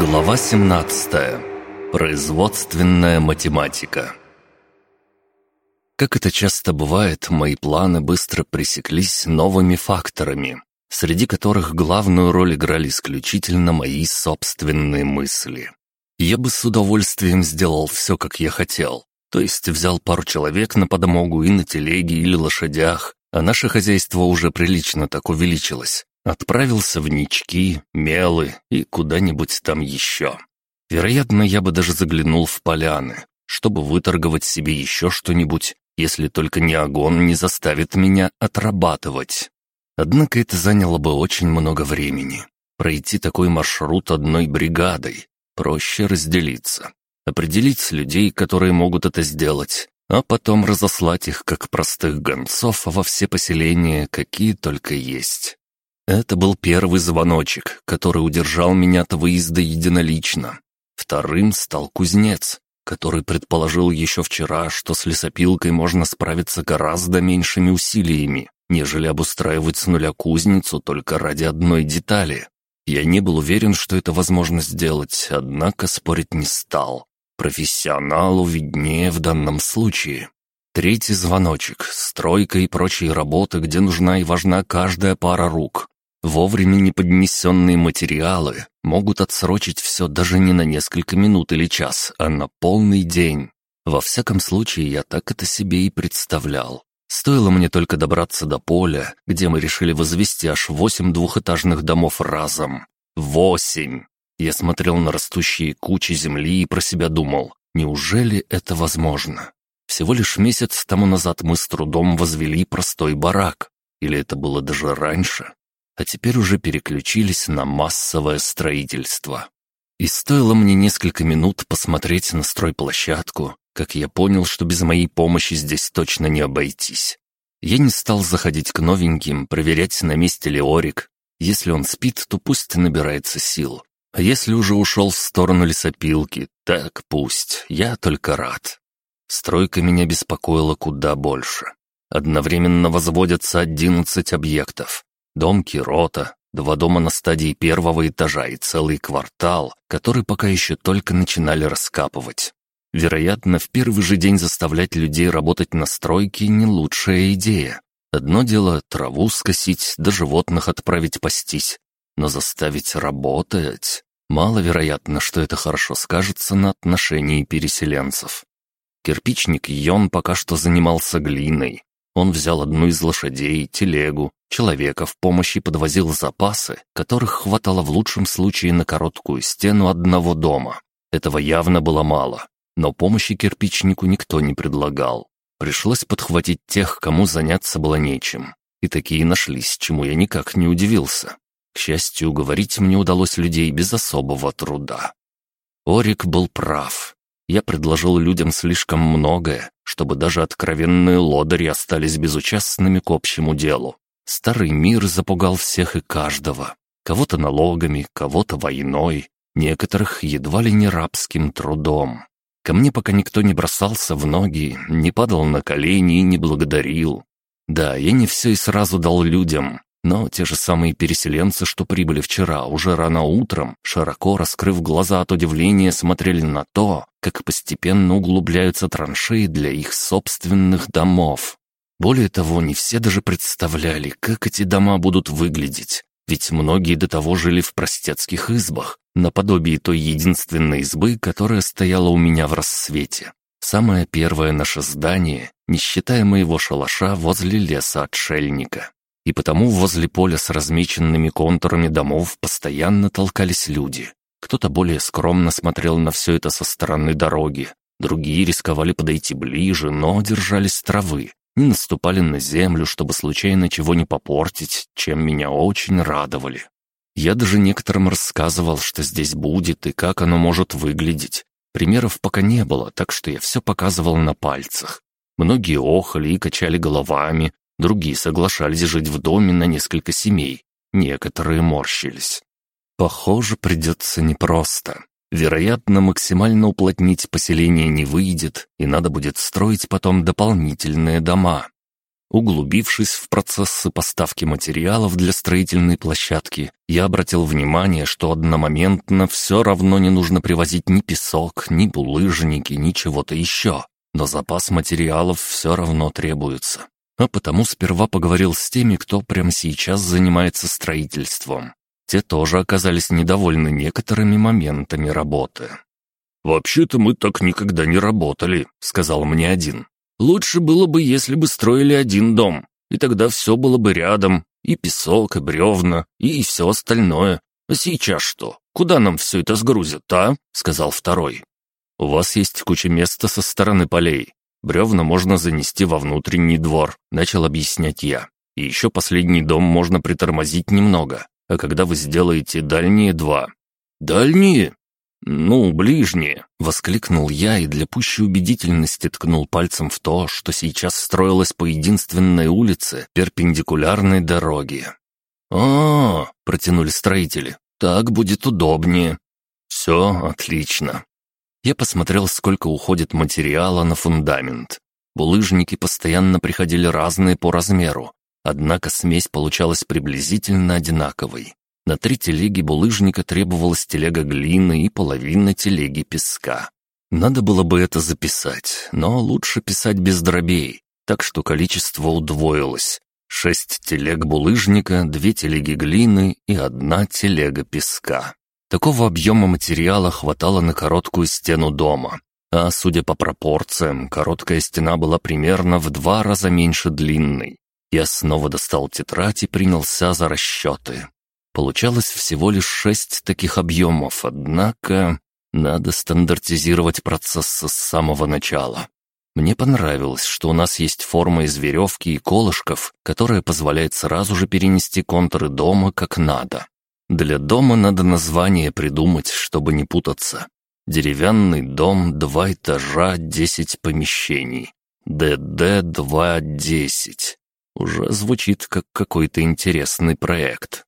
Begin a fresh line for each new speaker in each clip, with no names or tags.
Глава 17. Производственная математика. Как это часто бывает, мои планы быстро пресеклись новыми факторами, среди которых главную роль играли исключительно мои собственные мысли. Я бы с удовольствием сделал все, как я хотел, то есть взял пару человек на подмогу и на телеге или лошадях, а наше хозяйство уже прилично так увеличилось. Отправился в Нички, Мелы и куда-нибудь там еще. Вероятно, я бы даже заглянул в поляны, чтобы выторговать себе еще что-нибудь, если только не огонь не заставит меня отрабатывать. Однако это заняло бы очень много времени. Пройти такой маршрут одной бригадой. Проще разделиться. Определить людей, которые могут это сделать, а потом разослать их как простых гонцов во все поселения, какие только есть. Это был первый звоночек, который удержал меня от выезда единолично. Вторым стал кузнец, который предположил еще вчера, что с лесопилкой можно справиться гораздо меньшими усилиями, нежели обустраивать с нуля кузницу только ради одной детали. Я не был уверен, что это возможно сделать, однако спорить не стал. Профессионалу виднее в данном случае. Третий звоночек, стройка и прочие работы, где нужна и важна каждая пара рук. Вовремя не поднесенные материалы могут отсрочить все даже не на несколько минут или час, а на полный день. Во всяком случае, я так это себе и представлял. Стоило мне только добраться до поля, где мы решили возвести аж восемь двухэтажных домов разом. Восемь! Я смотрел на растущие кучи земли и про себя думал, неужели это возможно? Всего лишь месяц тому назад мы с трудом возвели простой барак. Или это было даже раньше? А теперь уже переключились на массовое строительство. И стоило мне несколько минут посмотреть на стройплощадку, как я понял, что без моей помощи здесь точно не обойтись. Я не стал заходить к новеньким, проверять, на месте ли Орик. Если он спит, то пусть набирается сил. А если уже ушел в сторону лесопилки, так пусть, я только рад. Стройка меня беспокоила куда больше. Одновременно возводятся одиннадцать объектов. Дом Кирота, два дома на стадии первого этажа и целый квартал, который пока еще только начинали раскапывать. Вероятно, в первый же день заставлять людей работать на стройке не лучшая идея. Одно дело траву скосить, да животных отправить пастись, но заставить работать... Маловероятно, что это хорошо скажется на отношении переселенцев. Кирпичник Йон пока что занимался глиной. Он взял одну из лошадей, телегу, Человека в помощи подвозил запасы, которых хватало в лучшем случае на короткую стену одного дома. Этого явно было мало, но помощи кирпичнику никто не предлагал. Пришлось подхватить тех, кому заняться было нечем. И такие нашлись, чему я никак не удивился. К счастью, уговорить мне удалось людей без особого труда. Орик был прав. Я предложил людям слишком многое, чтобы даже откровенные лодыри остались безучастными к общему делу. Старый мир запугал всех и каждого. Кого-то налогами, кого-то войной, некоторых едва ли не рабским трудом. Ко мне пока никто не бросался в ноги, не падал на колени и не благодарил. Да, я не все и сразу дал людям, но те же самые переселенцы, что прибыли вчера, уже рано утром, широко раскрыв глаза от удивления, смотрели на то, как постепенно углубляются траншеи для их собственных домов. Более того, не все даже представляли, как эти дома будут выглядеть, ведь многие до того жили в простецких избах, наподобие той единственной избы, которая стояла у меня в рассвете. Самое первое наше здание, не считая моего шалаша возле леса отшельника. И потому возле поля с размеченными контурами домов постоянно толкались люди. Кто-то более скромно смотрел на все это со стороны дороги, другие рисковали подойти ближе, но держались травы, не наступали на землю, чтобы случайно чего не попортить, чем меня очень радовали. Я даже некоторым рассказывал, что здесь будет и как оно может выглядеть. Примеров пока не было, так что я все показывал на пальцах. Многие охали и качали головами, другие соглашались жить в доме на несколько семей, некоторые морщились. Похоже, придется непросто. Вероятно, максимально уплотнить поселение не выйдет, и надо будет строить потом дополнительные дома. Углубившись в процессы поставки материалов для строительной площадки, я обратил внимание, что одномоментно все равно не нужно привозить ни песок, ни булыжники, ни чего-то еще. Но запас материалов все равно требуется. А потому сперва поговорил с теми, кто прямо сейчас занимается строительством. Те тоже оказались недовольны некоторыми моментами работы. «Вообще-то мы так никогда не работали», — сказал мне один. Лучше было бы, если бы строили один дом, и тогда все было бы рядом, и песок, и бревна, и все остальное. А сейчас что? Куда нам все это сгрузят, а?» — сказал второй. «У вас есть куча места со стороны полей. Бревна можно занести во внутренний двор», — начал объяснять я. «И еще последний дом можно притормозить немного, а когда вы сделаете дальние два». «Дальние? «Ну, ближние!» — воскликнул я и для пущей убедительности ткнул пальцем в то, что сейчас строилось по единственной улице перпендикулярной дороге. «А, -а — протянули строители, — так будет удобнее». «Все отлично». Я посмотрел, сколько уходит материала на фундамент. Булыжники постоянно приходили разные по размеру, однако смесь получалась приблизительно одинаковой. На три телеги булыжника требовалась телега глины и половина телеги песка. Надо было бы это записать, но лучше писать без дробей, так что количество удвоилось. Шесть телег булыжника, две телеги глины и одна телега песка. Такого объема материала хватало на короткую стену дома. А судя по пропорциям, короткая стена была примерно в два раза меньше длинной. Я снова достал тетрадь и принялся за расчеты. Получалось всего лишь шесть таких объемов, однако надо стандартизировать процесс с самого начала. Мне понравилось, что у нас есть форма из веревки и колышков, которая позволяет сразу же перенести контуры дома как надо. Для дома надо название придумать, чтобы не путаться. Деревянный дом, два этажа, десять помещений. ДД-2-10. Уже звучит как какой-то интересный проект.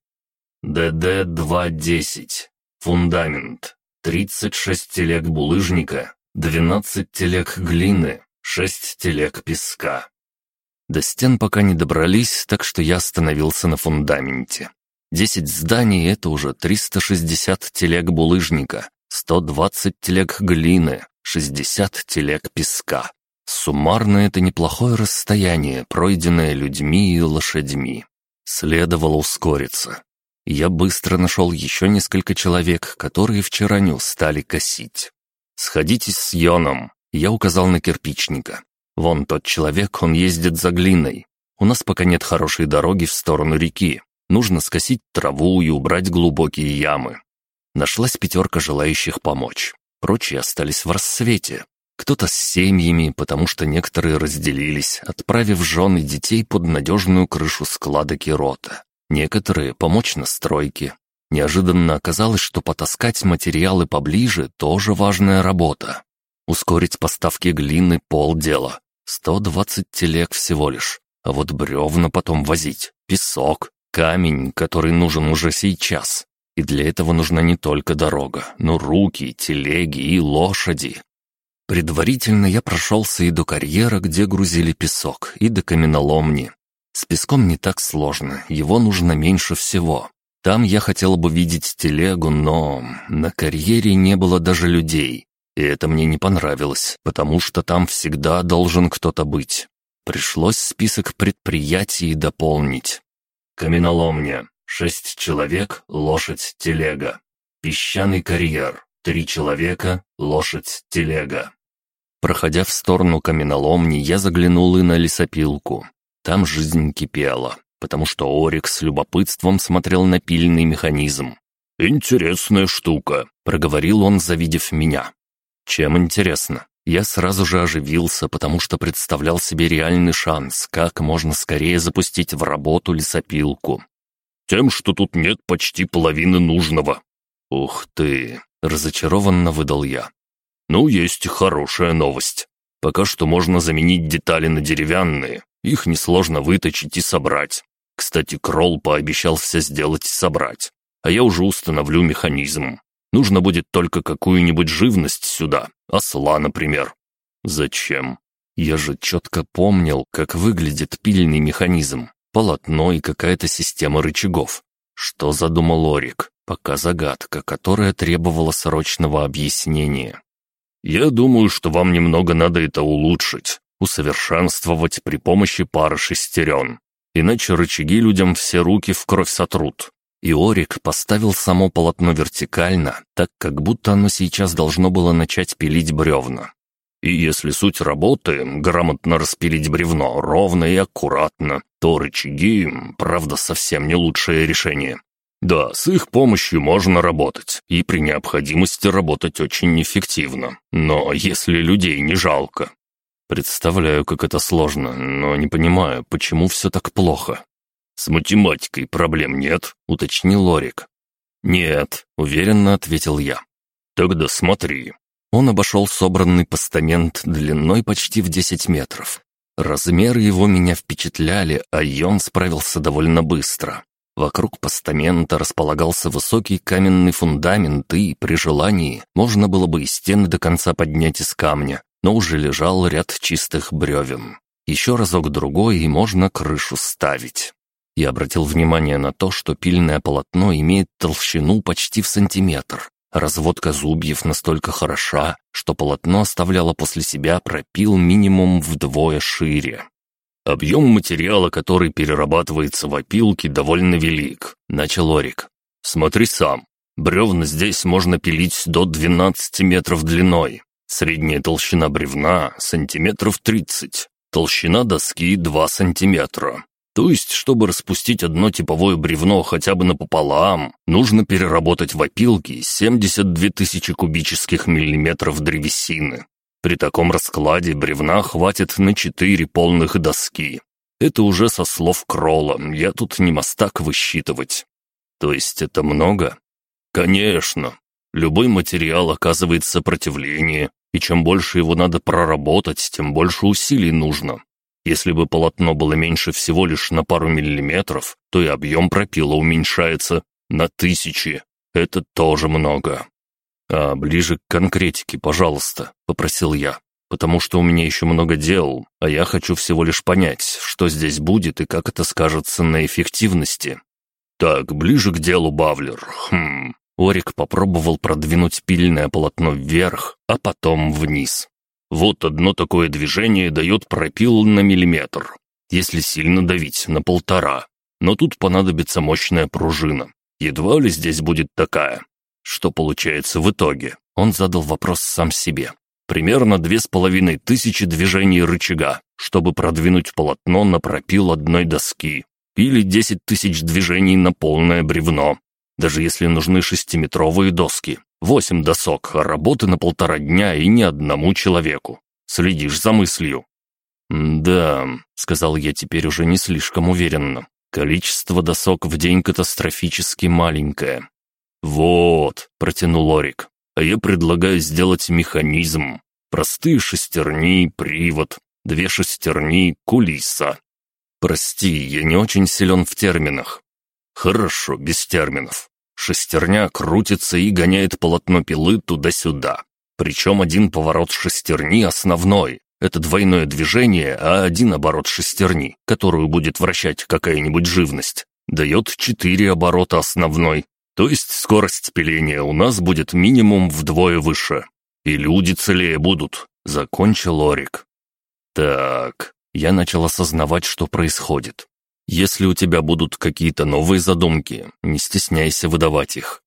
ДД-210. Фундамент. 36 телег булыжника, 12 телег глины, 6 телег песка. До стен пока не добрались, так что я остановился на фундаменте. 10 зданий — это уже 360 телег булыжника, 120 телег глины, 60 телег песка. Суммарно это неплохое расстояние, пройденное людьми и лошадьми. Следовало ускориться. Я быстро нашел еще несколько человек, которые вчера не устали косить. «Сходитесь с Йоном», — я указал на кирпичника. «Вон тот человек, он ездит за глиной. У нас пока нет хорошей дороги в сторону реки. Нужно скосить траву и убрать глубокие ямы». Нашлась пятерка желающих помочь. Прочие остались в рассвете. Кто-то с семьями, потому что некоторые разделились, отправив жен и детей под надежную крышу склада Кирота. Некоторые помочь на стройке. Неожиданно оказалось, что потаскать материалы поближе – тоже важная работа. Ускорить поставки глины – полдела. 120 телег всего лишь. А вот бревна потом возить, песок, камень, который нужен уже сейчас. И для этого нужна не только дорога, но руки, телеги и лошади. Предварительно я прошелся и до карьера, где грузили песок, и до каменоломни, с песком не так сложно, его нужно меньше всего. Там я хотел бы видеть телегу, но на карьере не было даже людей. И это мне не понравилось, потому что там всегда должен кто-то быть. Пришлось список предприятий дополнить. Каменоломня. Шесть человек, лошадь, телега. Песчаный карьер. Три человека, лошадь, телега. Проходя в сторону каменоломни, я заглянул и на лесопилку. Там жизнь кипела, потому что Орик с любопытством смотрел на пильный механизм. «Интересная штука», — проговорил он, завидев меня. «Чем интересно?» Я сразу же оживился, потому что представлял себе реальный шанс, как можно скорее запустить в работу лесопилку. «Тем, что тут нет почти половины нужного». «Ух ты!» — разочарованно выдал я. «Ну, есть хорошая новость. Пока что можно заменить детали на деревянные, их несложно выточить и собрать. Кстати, Кролл пообещал все сделать и собрать. А я уже установлю механизм. Нужно будет только какую-нибудь живность сюда. Осла, например. Зачем? Я же четко помнил, как выглядит пильный механизм, полотно и какая-то система рычагов. Что задумал Орик? Пока загадка, которая требовала срочного объяснения. «Я думаю, что вам немного надо это улучшить, усовершенствовать при помощи пары шестерен. Иначе рычаги людям все руки в кровь сотрут. И Орик поставил само полотно вертикально, так как будто оно сейчас должно было начать пилить бревна. И если суть работы — грамотно распилить бревно ровно и аккуратно, то рычаги, правда, совсем не лучшее решение. Да, с их помощью можно работать, и при необходимости работать очень эффективно. Но если людей не жалко, Представляю, как это сложно, но не понимаю, почему все так плохо. «С математикой проблем нет», — уточнил Лорик. «Нет», — уверенно ответил я. «Тогда смотри». Он обошел собранный постамент длиной почти в 10 метров. Размеры его меня впечатляли, а Йон справился довольно быстро. Вокруг постамента располагался высокий каменный фундамент, и, при желании, можно было бы и стены до конца поднять из камня, но уже лежал ряд чистых бревен. Еще разок-другой, и можно крышу ставить. Я обратил внимание на то, что пильное полотно имеет толщину почти в сантиметр. Разводка зубьев настолько хороша, что полотно оставляло после себя пропил минимум вдвое шире. «Объем материала, который перерабатывается в опилки, довольно велик», — начал Орик. «Смотри сам. Бревна здесь можно пилить до 12 метров длиной. Средняя толщина бревна — сантиметров 30. Толщина доски — 2 сантиметра. То есть, чтобы распустить одно типовое бревно хотя бы напополам, нужно переработать в опилки 72 тысячи кубических миллиметров древесины. При таком раскладе бревна хватит на 4 полных доски. Это уже со слов Кролла, я тут не мастак высчитывать. То есть это много? Конечно, Любой материал оказывает сопротивление, и чем больше его надо проработать, тем больше усилий нужно. Если бы полотно было меньше всего лишь на пару миллиметров, то и объем пропила уменьшается на тысячи. Это тоже много. «А ближе к конкретике, пожалуйста», — попросил я, «потому что у меня еще много дел, а я хочу всего лишь понять, что здесь будет и как это скажется на эффективности». «Так, ближе к делу, Бавлер. Хм, Орик попробовал продвинуть пильное полотно вверх, а потом вниз. Вот одно такое движение дает пропил на миллиметр. Если сильно давить, на полтора. Но тут понадобится мощная пружина. Едва ли здесь будет такая. Что получается в итоге? Он задал вопрос сам себе. Примерно две с половиной тысячи движений рычага, чтобы продвинуть полотно на пропил одной доски. Или десять тысяч движений на полное бревно даже если нужны шестиметровые доски. Восемь досок, работы на полтора дня и ни одному человеку. Следишь за мыслью». «Да», — сказал я теперь уже не слишком уверенно. «Количество досок в день катастрофически маленькое». «Вот», — протянул Лорик, — «а я предлагаю сделать механизм. Простые шестерни, привод, две шестерни, кулиса». «Прости, я не очень силен в терминах. Хорошо, без терминов. Шестерня крутится и гоняет полотно пилы туда-сюда. Причем один поворот шестерни основной. Это двойное движение, а один оборот шестерни, которую будет вращать какая-нибудь живность, дает четыре оборота основной. То есть скорость пиления у нас будет минимум вдвое выше. И люди целее будут, закончил Орик. Так, я начал осознавать, что происходит. Если у тебя будут какие-то новые задумки, не стесняйся выдавать их».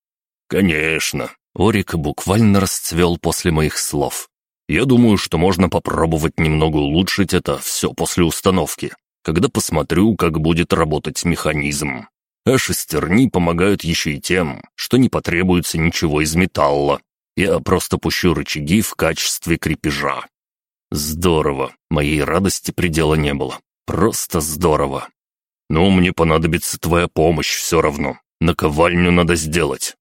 «Конечно». Орик буквально расцвел после моих слов. «Я думаю, что можно попробовать немного улучшить это все после установки, когда посмотрю, как будет работать механизм. А шестерни помогают еще и тем, что не потребуется ничего из металла. Я просто пущу рычаги в качестве крепежа». «Здорово. Моей радости предела не было. Просто здорово. «Ну, мне понадобится твоя помощь все равно. Наковальню надо сделать».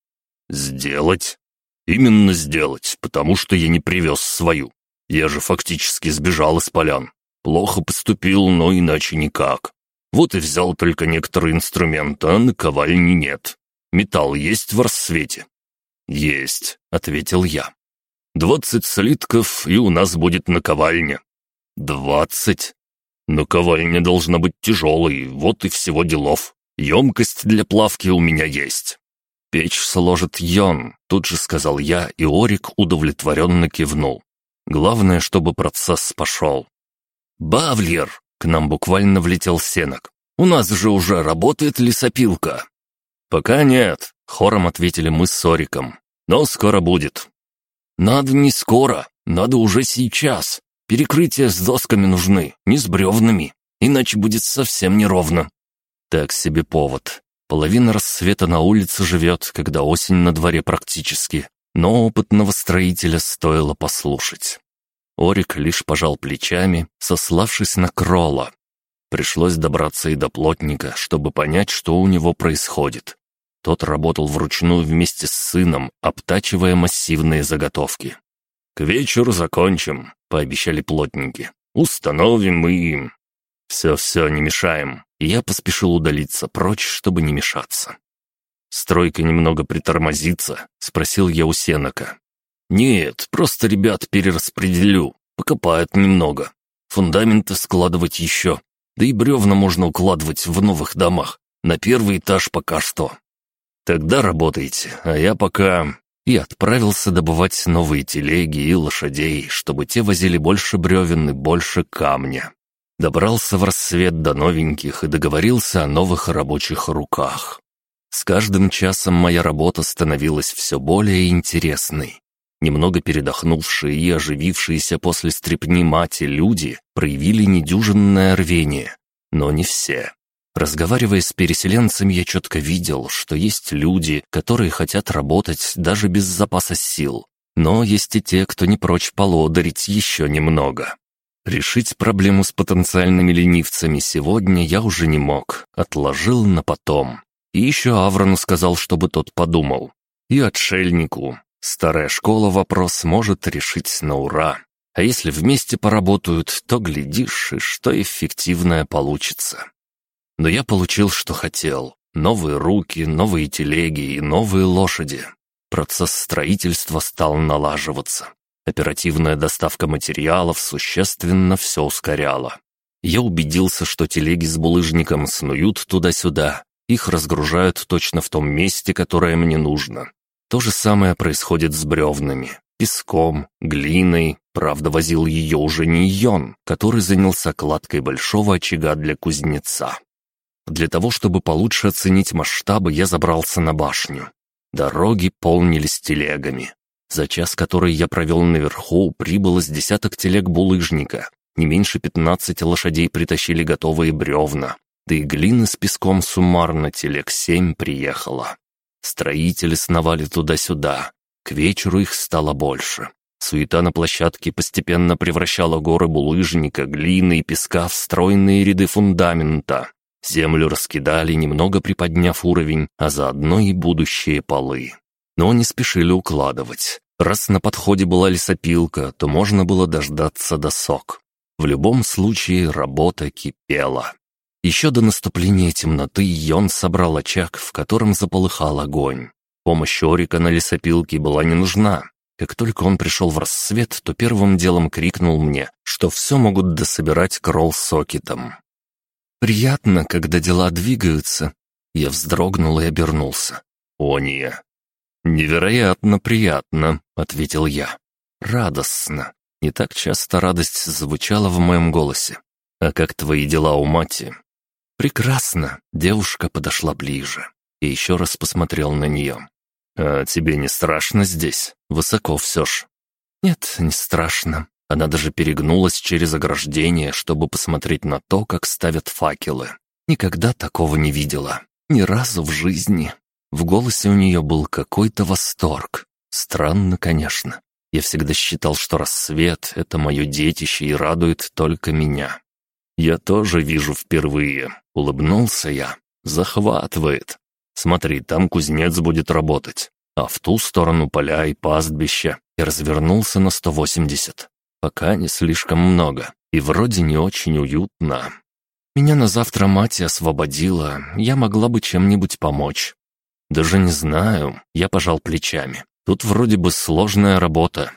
«Сделать?» «Именно сделать, потому что я не привез свою. Я же фактически сбежал из полян. Плохо поступил, но иначе никак. Вот и взял только некоторые инструменты, а наковальни нет. Металл есть в рассвете?» «Есть», — ответил я. «Двадцать слитков, и у нас будет наковальня». «Двадцать? Наковальня должна быть тяжелой, вот и всего делов. Емкость для плавки у меня есть». «Печь сложит Йон», — тут же сказал я, и Орик удовлетворенно кивнул. «Главное, чтобы процесс пошел». «Бавлер!» — к нам буквально влетел сенок. «У нас же уже работает лесопилка». «Пока нет», — хором ответили мы с Ориком. «Но скоро будет». «Надо не скоро, надо уже сейчас. Перекрытия с досками нужны, не с бревнами, иначе будет совсем неровно». Так себе повод. Половина рассвета на улице живет, когда осень на дворе практически, но опытного строителя стоило послушать. Орик лишь пожал плечами, сославшись на Кролла. Пришлось добраться и до плотника, чтобы понять, что у него происходит. Тот работал вручную вместе с сыном, обтачивая массивные заготовки. «К вечеру закончим», — пообещали плотники. «Установим и...» «Все-все, не мешаем я поспешил удалиться прочь, чтобы не мешаться. «Стройка немного притормозится?» — спросил я у Сенока. «Нет, просто ребят перераспределю, покопают немного. Фундаменты складывать еще, да и бревна можно укладывать в новых домах. На первый этаж пока что. Тогда работайте, а я пока...» И отправился добывать новые телеги и лошадей, чтобы те возили больше бревен и больше камня. Добрался в рассвет до новеньких и договорился о новых рабочих руках. С каждым часом моя работа становилась все более интересной. Немного передохнувшие и оживившиеся после стрепни мати люди проявили недюжинное рвение, но не все. Разговаривая с переселенцами, я четко видел, что есть люди, которые хотят работать даже без запаса сил, но есть и те, кто не прочь полодарить еще немного. Решить проблему с потенциальными ленивцами сегодня я уже не мог, отложил на потом. И еще Аврону сказал, чтобы тот подумал. И отшельнику. Старая школа вопрос может решить на ура. А если вместе поработают, то, глядишь, и что эффективное получится. Но я получил, что хотел. Новые руки, новые телеги и новые лошади. Процесс строительства стал налаживаться. Оперативная доставка материалов существенно все ускоряла. Я убедился, что телеги с булыжником снуют туда-сюда. Их разгружают точно в том месте, которое мне нужно. То же самое происходит с бревнами, песком, глиной. Правда, возил ее уже не Йон, который занялся кладкой большого очага для кузнеца. Для того, чтобы получше оценить масштабы, я забрался на башню. Дороги полнились телегами. За час, который я провел наверху, прибыло с десяток телег булыжника. Не меньше пятнадцати лошадей притащили готовые бревна. Да и глины с песком суммарно телег семь приехало. Строители сновали туда-сюда. К вечеру их стало больше. Суета на площадке постепенно превращала горы булыжника, глины и песка в стройные ряды фундамента. Землю раскидали, немного приподняв уровень, а заодно и будущие полы но не спешили укладывать. Раз на подходе была лесопилка, то можно было дождаться досок. В любом случае работа кипела. Еще до наступления темноты Йон собрал очаг, в котором заполыхал огонь. Помощь Орика на лесопилке была не нужна. Как только он пришел в рассвет, то первым делом крикнул мне, что все могут дособирать кролл сокетом. «Приятно, когда дела двигаются». Я вздрогнул и обернулся. «Ония, «Невероятно приятно», — ответил я. «Радостно. Не так часто радость звучала в моем голосе. А как твои дела у мати?» «Прекрасно». Девушка подошла ближе и еще раз посмотрел на нее. «А тебе не страшно здесь? Высоко все ж». «Нет, не страшно». Она даже перегнулась через ограждение, чтобы посмотреть на то, как ставят факелы. Никогда такого не видела. Ни разу в жизни. В голосе у нее был какой-то восторг. Странно, конечно. Я всегда считал, что рассвет — это мое детище и радует только меня. Я тоже вижу впервые. Улыбнулся я. Захватывает. Смотри, там кузнец будет работать. А в ту сторону поля и пастбища. И развернулся на 180. Пока не слишком много. И вроде не очень уютно. Меня на завтра мать освободила. Я могла бы чем-нибудь помочь. «Даже не знаю», — я пожал плечами. «Тут вроде бы сложная работа».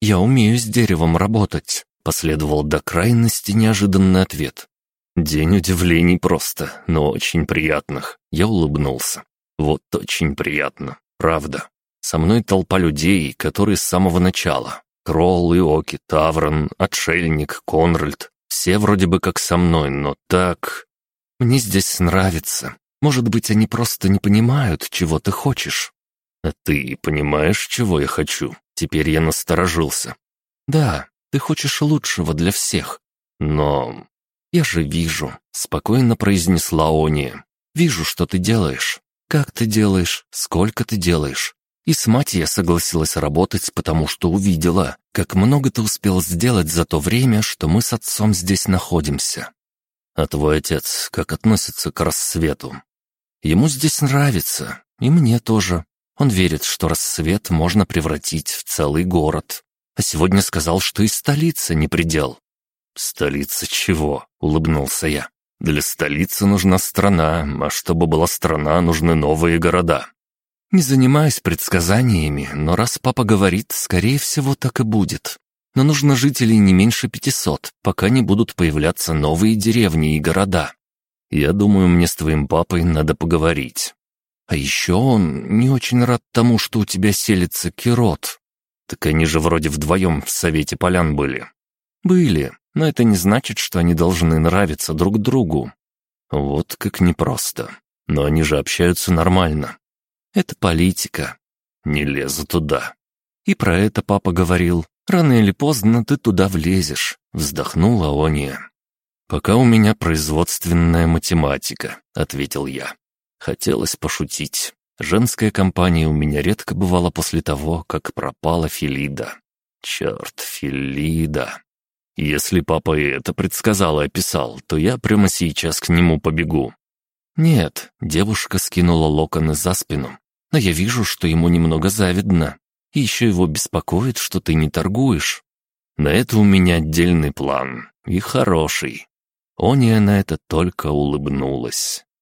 «Я умею с деревом работать», — Последовал до крайности неожиданный ответ. День удивлений просто, но очень приятных. Я улыбнулся. Вот очень приятно, правда. Со мной толпа людей, которые с самого начала. Кролл, Иоки, Таврон, Отшельник, Конральд. Все вроде бы как со мной, но так... Мне здесь нравится. Может быть, они просто не понимают, чего ты хочешь. А ты понимаешь, чего я хочу? Теперь я насторожился. Да, ты хочешь лучшего для всех. Но... Я же вижу, спокойно произнесла Ония. Вижу, что ты делаешь. Как ты делаешь, сколько ты делаешь. И с мать я согласилась работать, потому что увидела, как много ты успел сделать за то время, что мы с отцом здесь находимся. А твой отец как относится к рассвету? Ему здесь нравится, и мне тоже. Он верит, что рассвет можно превратить в целый город. А сегодня сказал, что и столица не предел. «Столица чего?» — улыбнулся я. Для столицы нужна страна, а чтобы была страна, нужны новые города. Не занимаюсь предсказаниями, но раз папа говорит, скорее всего, так и будет. Но нужно жителей не меньше пятисот, пока не будут появляться новые деревни и города. Я думаю, мне с твоим папой надо поговорить. А еще он не очень рад тому, что у тебя селится Кирот. Так они же вроде вдвоем в Совете Полян были. Были, но это не значит, что они должны нравиться друг другу. Вот как непросто. Но они же общаются нормально. Это политика. Не лезу туда. И про это папа говорил. Рано или поздно ты туда влезешь, вздохнула Ония. «Пока у меня производственная математика», — ответил я. Хотелось пошутить. Женская компания у меня редко бывала после того, как пропала Филида. Черт, Филида. Если папа и это предсказал и описал, то я прямо сейчас к нему побегу. Нет, девушка скинула локоны за спину, но я вижу, что ему немного завидно. И еще его беспокоит, что ты не торгуешь. На это у меня отдельный план, и хороший. Ония на это только улыбнулась.